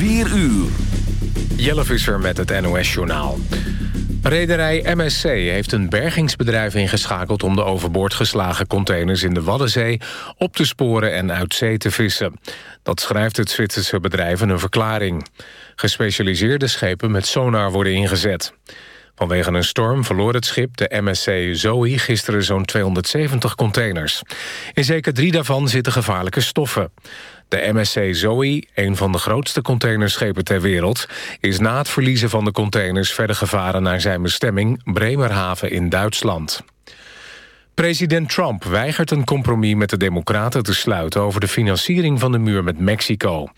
4 uur. Jelle Visser met het NOS-journaal. Rederij MSC heeft een bergingsbedrijf ingeschakeld... om de overboord geslagen containers in de Waddenzee... op te sporen en uit zee te vissen. Dat schrijft het Zwitserse bedrijf in een verklaring. Gespecialiseerde schepen met sonar worden ingezet. Vanwege een storm verloor het schip, de MSC Zoe, gisteren zo'n 270 containers. In zeker drie daarvan zitten gevaarlijke stoffen. De MSC Zoe, een van de grootste containerschepen ter wereld... is na het verliezen van de containers verder gevaren naar zijn bestemming... Bremerhaven in Duitsland. President Trump weigert een compromis met de Democraten te sluiten... over de financiering van de muur met Mexico.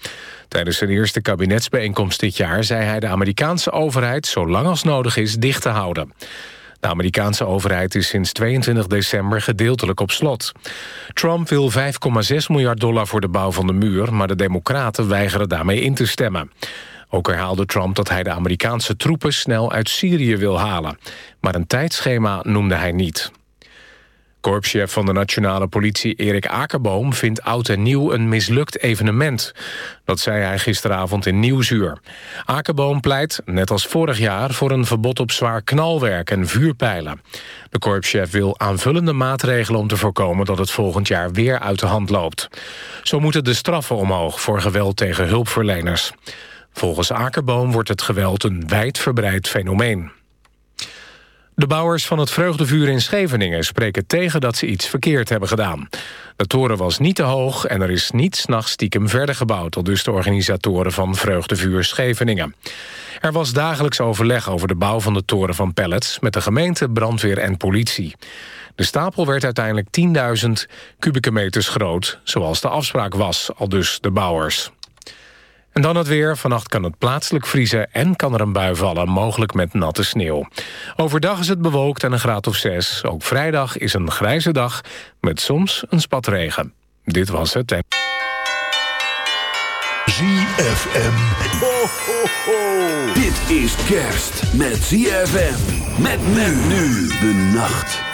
Tijdens zijn eerste kabinetsbijeenkomst dit jaar... zei hij de Amerikaanse overheid zo lang als nodig is dicht te houden. De Amerikaanse overheid is sinds 22 december gedeeltelijk op slot. Trump wil 5,6 miljard dollar voor de bouw van de muur... maar de democraten weigeren daarmee in te stemmen. Ook herhaalde Trump dat hij de Amerikaanse troepen snel uit Syrië wil halen. Maar een tijdschema noemde hij niet. Korpschef van de nationale politie Erik Akerboom vindt oud en nieuw een mislukt evenement. Dat zei hij gisteravond in Nieuwsuur. Akerboom pleit, net als vorig jaar, voor een verbod op zwaar knalwerk en vuurpijlen. De korpschef wil aanvullende maatregelen om te voorkomen dat het volgend jaar weer uit de hand loopt. Zo moeten de straffen omhoog voor geweld tegen hulpverleners. Volgens Akerboom wordt het geweld een wijdverbreid fenomeen. De bouwers van het Vreugdevuur in Scheveningen spreken tegen dat ze iets verkeerd hebben gedaan. De toren was niet te hoog en er is niet s'nachts stiekem verder gebouwd... al dus de organisatoren van Vreugdevuur Scheveningen. Er was dagelijks overleg over de bouw van de toren van pellets... met de gemeente, brandweer en politie. De stapel werd uiteindelijk 10.000 kubieke meters groot... zoals de afspraak was, al dus de bouwers. En dan het weer. Vannacht kan het plaatselijk vriezen en kan er een bui vallen, mogelijk met natte sneeuw. Overdag is het bewolkt en een graad of zes. Ook vrijdag is een grijze dag met soms een spatregen. Dit was het. ZFM. Ho, ho, ho. Dit is kerst met ZFM. Met men nu de nacht.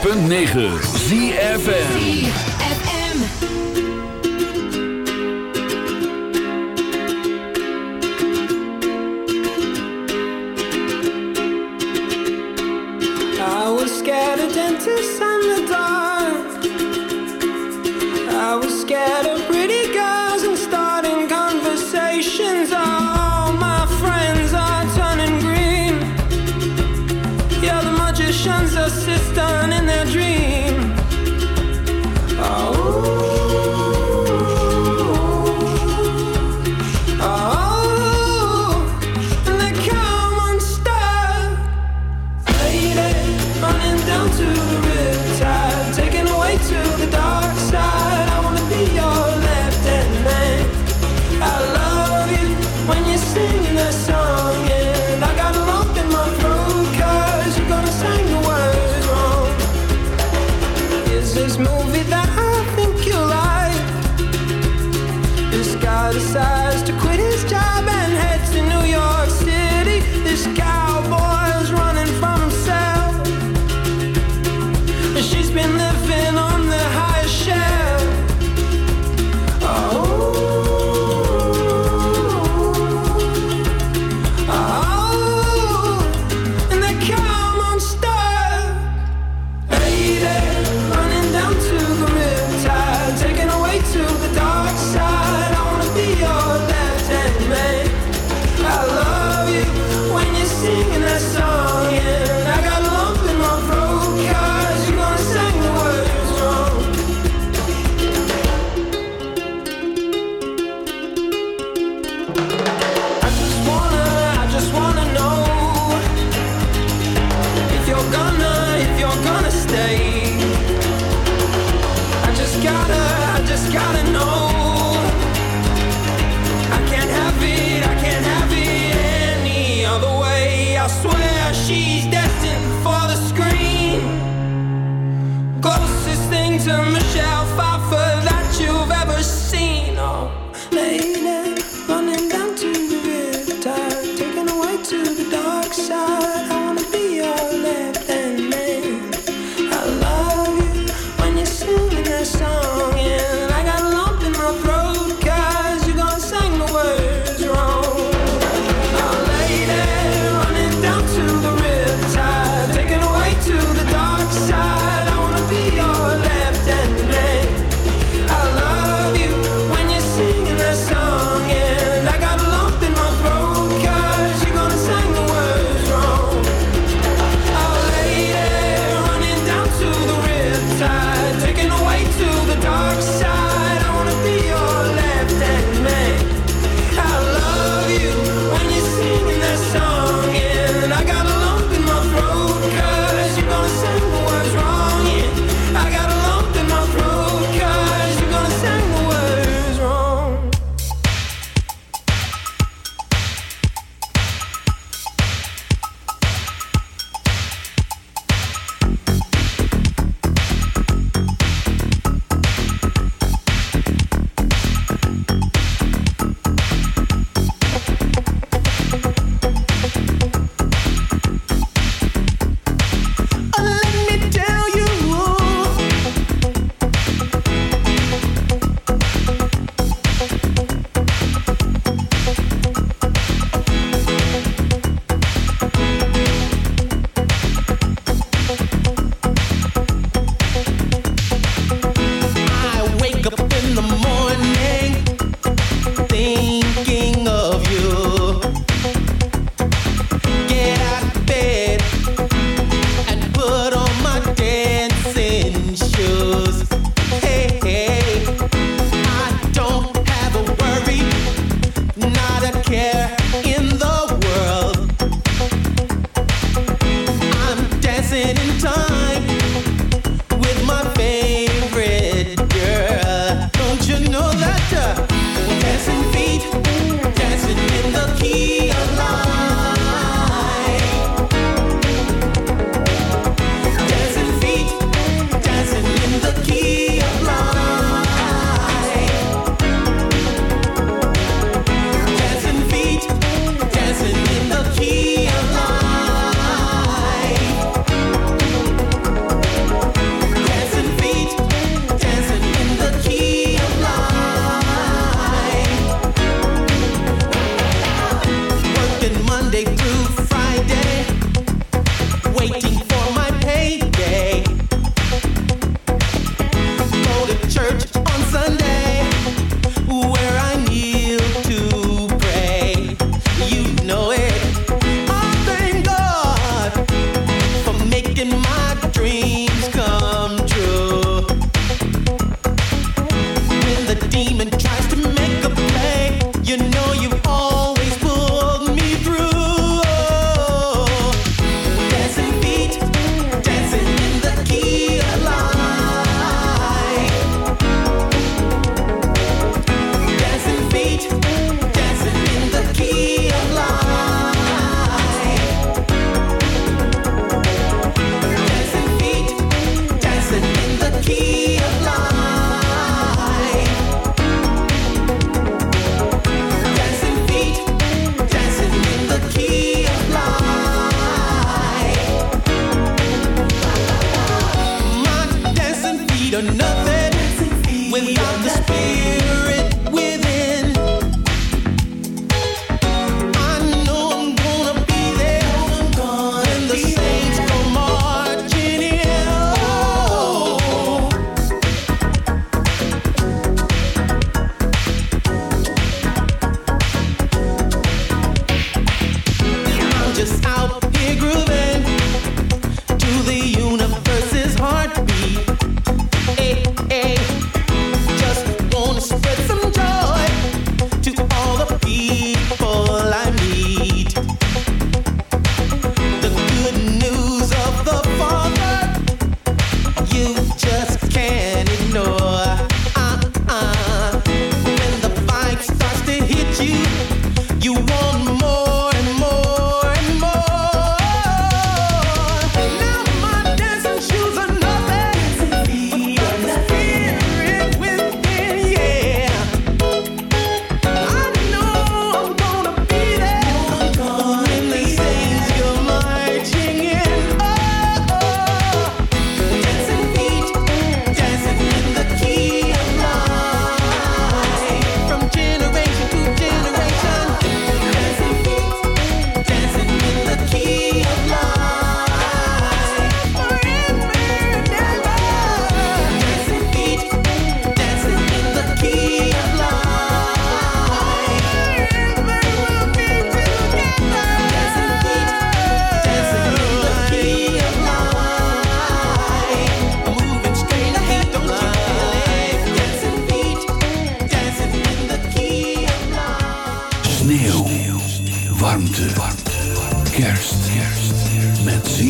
106.9 dancing in time.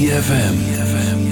ZFM.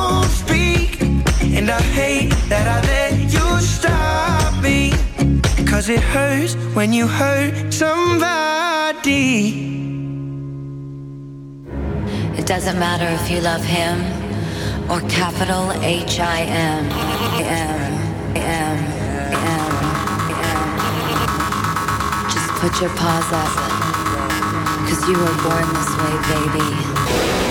And I hate that I let you stop me. Cause it hurts when you hurt somebody. It doesn't matter if you love him or capital H I M. M. M. M. M. Just put your paws up. Cause you were born this way, baby.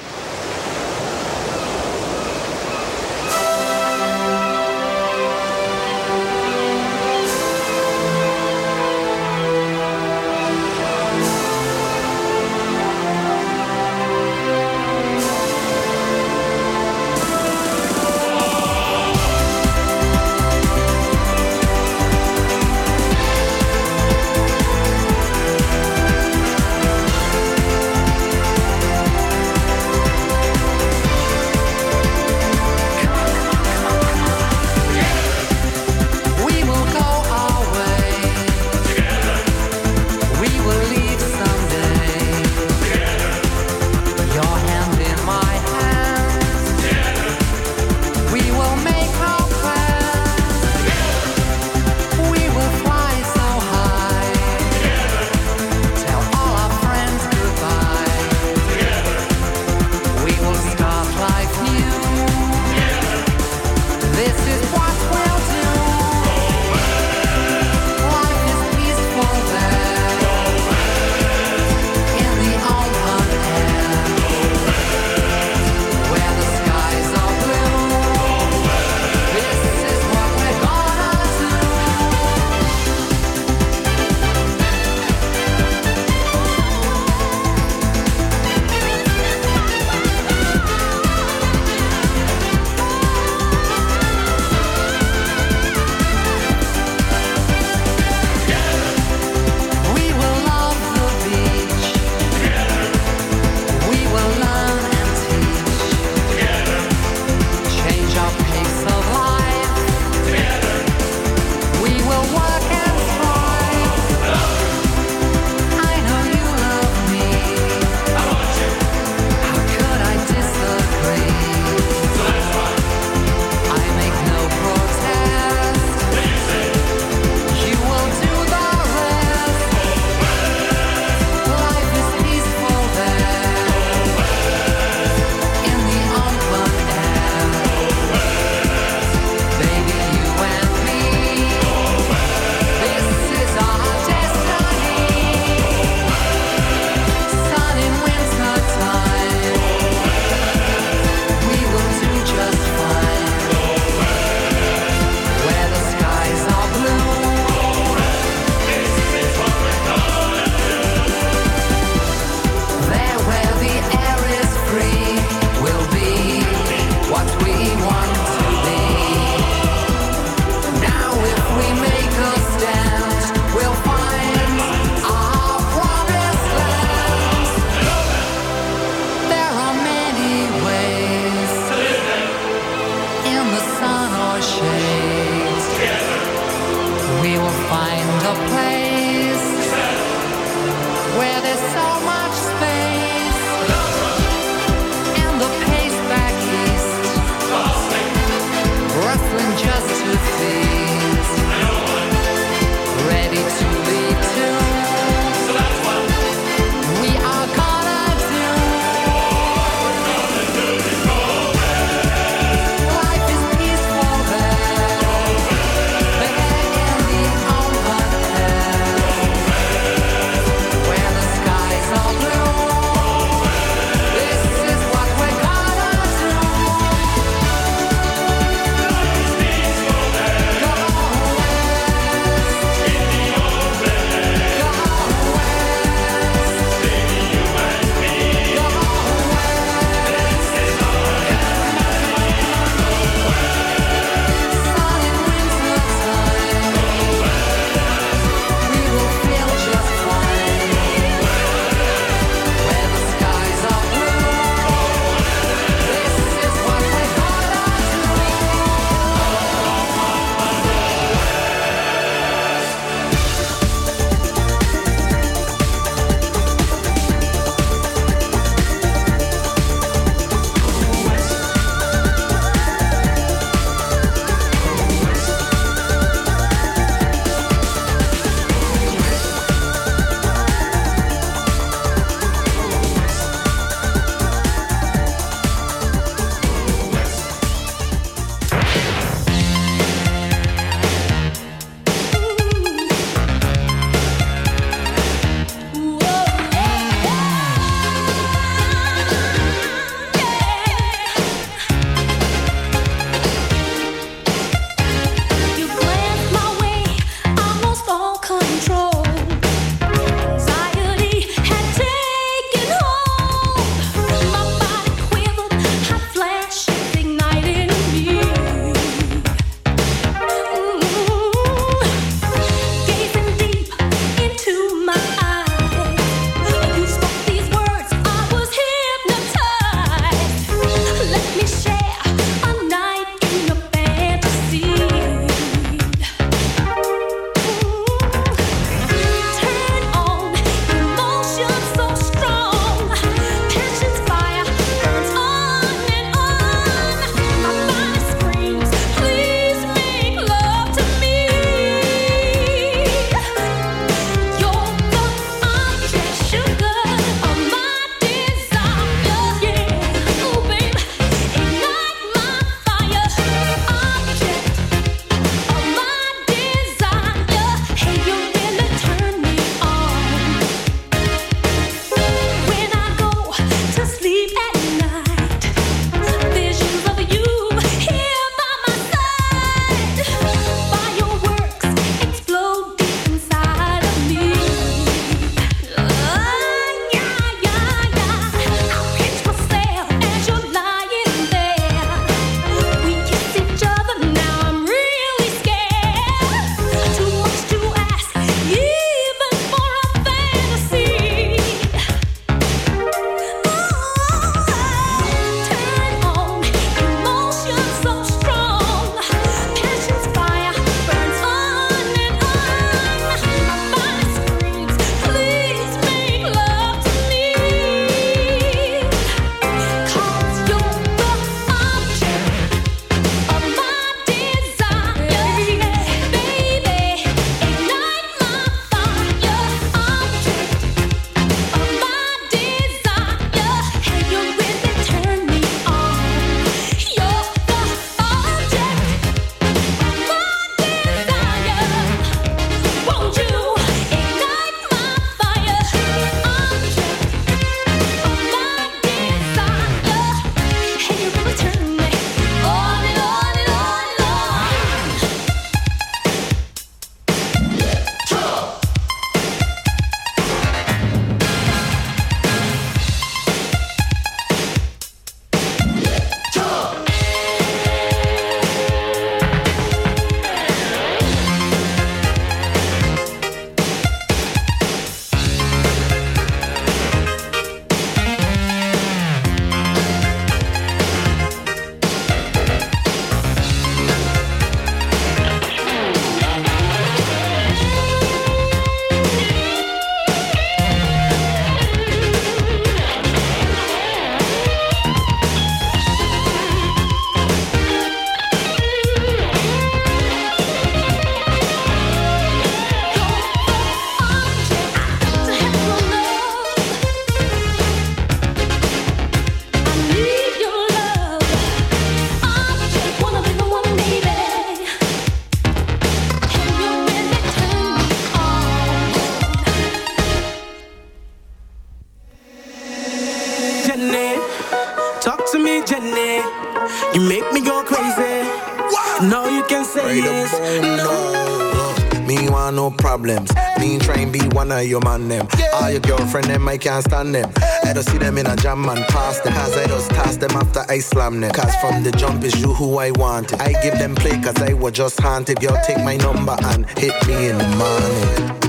Problems. Me try and be one of your man them. All your girlfriend them, I can't stand them. I don't see them in a jam and pass them. Cause I just toss them after I slam them. Cause from the jump is you who I wanted. I give them play cause I was just haunted. Girl, take my number and hit me in the morning.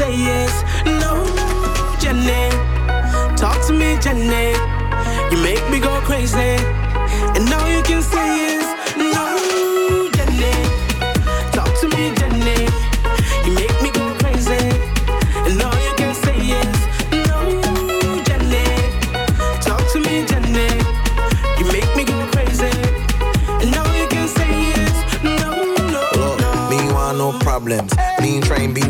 Say yes. No, Jenny. Talk to me, Jenny. You make me go crazy. And now you can say yes. No, Jenny. Talk to me, Jenny. You make me go crazy. And now you can say yes. No, Jenny. Talk to me, Jenny. You make me go crazy. And now you can say yes. No, no, no. Me want no problems. And be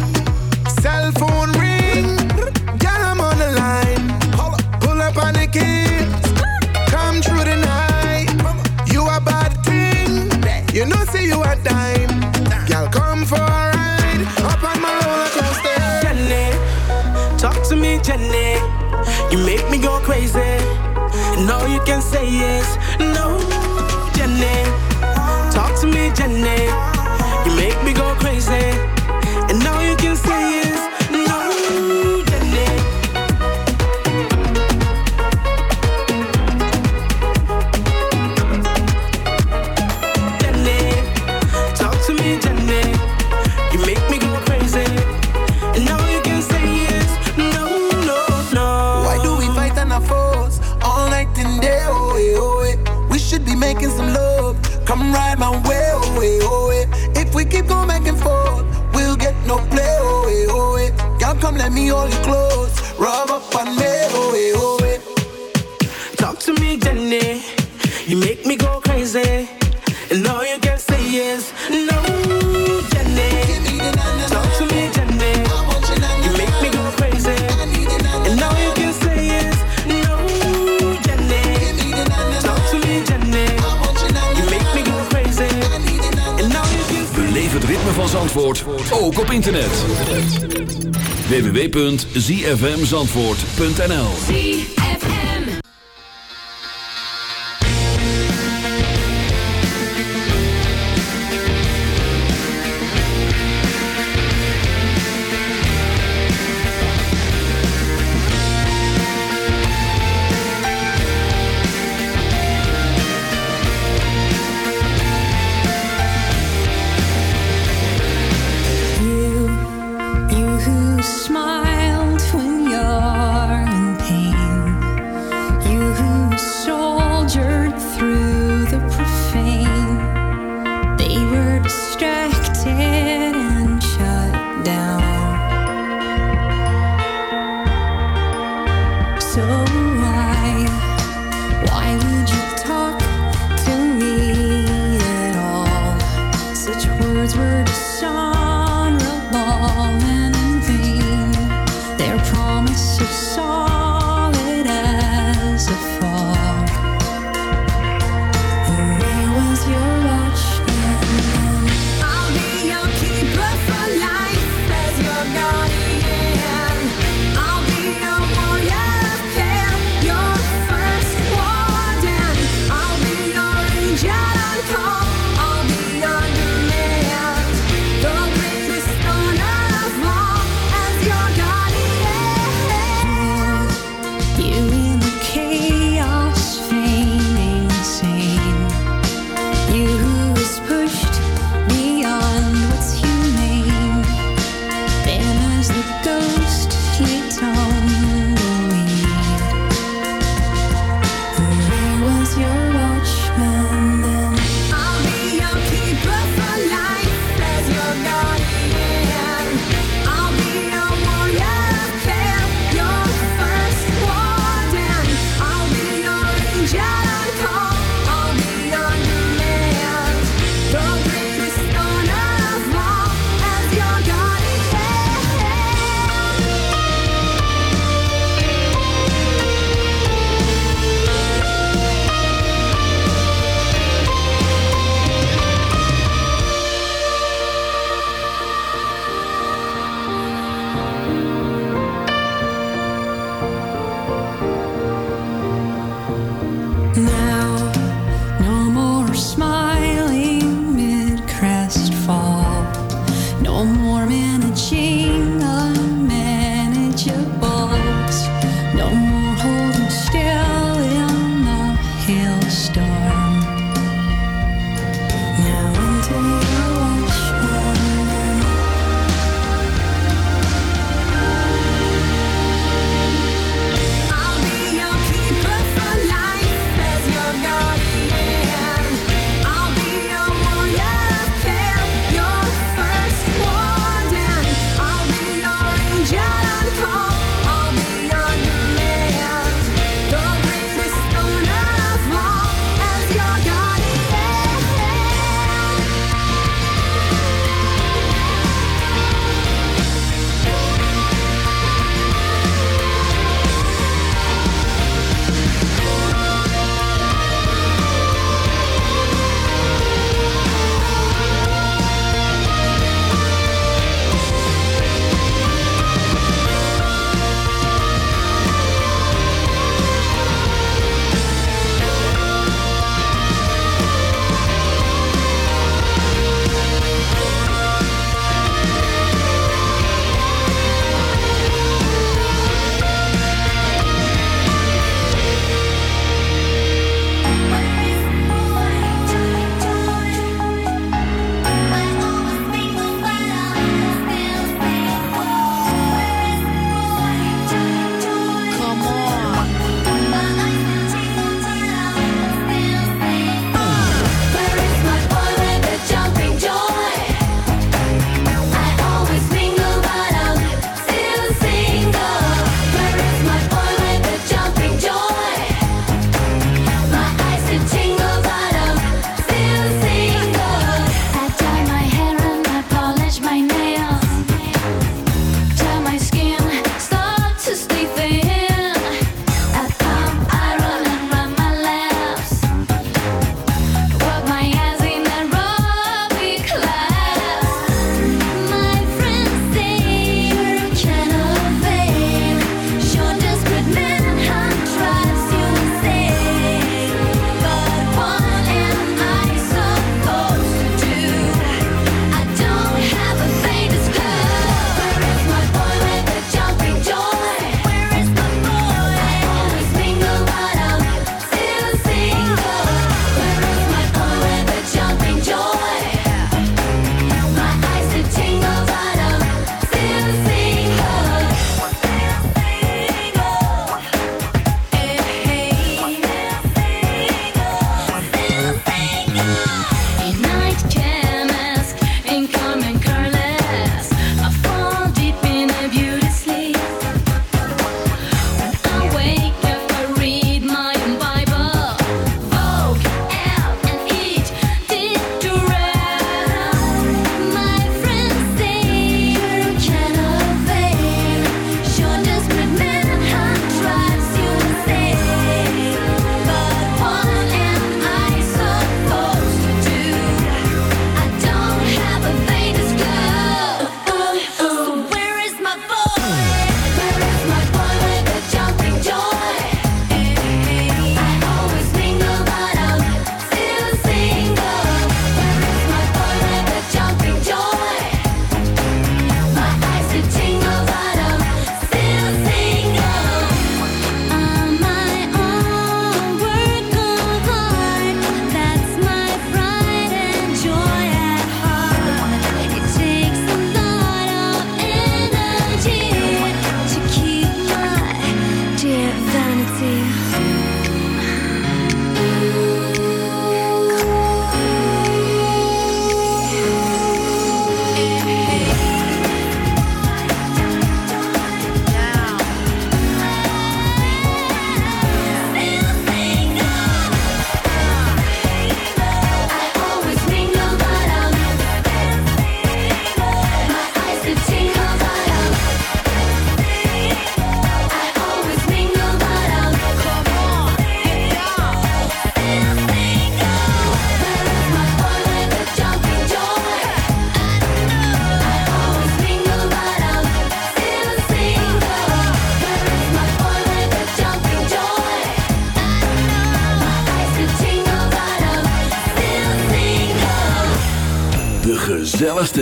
Can say yes. No, Jenny. Talk to me, Jenny. zfmzandvoort.nl sorrow, ball and vain. Their promise of.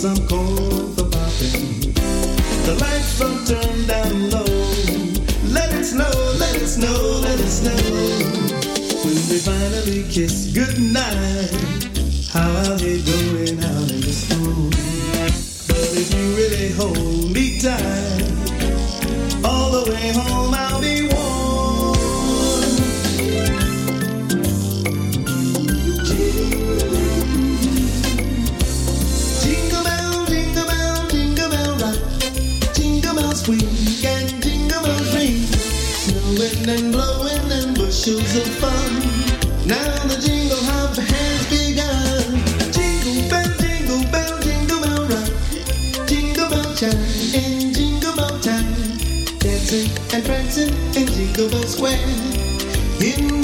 some corn for popping. The lights are turn down low. Let it snow, let it snow, let it snow. When we finally kiss goodnight, how I'll hate going out in the snow. But if you really hold me tight, all the way home. shoes of fun. Now the jingle hop has begun. Jingle bell, jingle bell, jingle bell rock. Jingle bell chime in jingle bell time. Dancing and prancing in Jingle Bell Square. In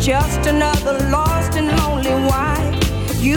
just another lost and lonely wife. You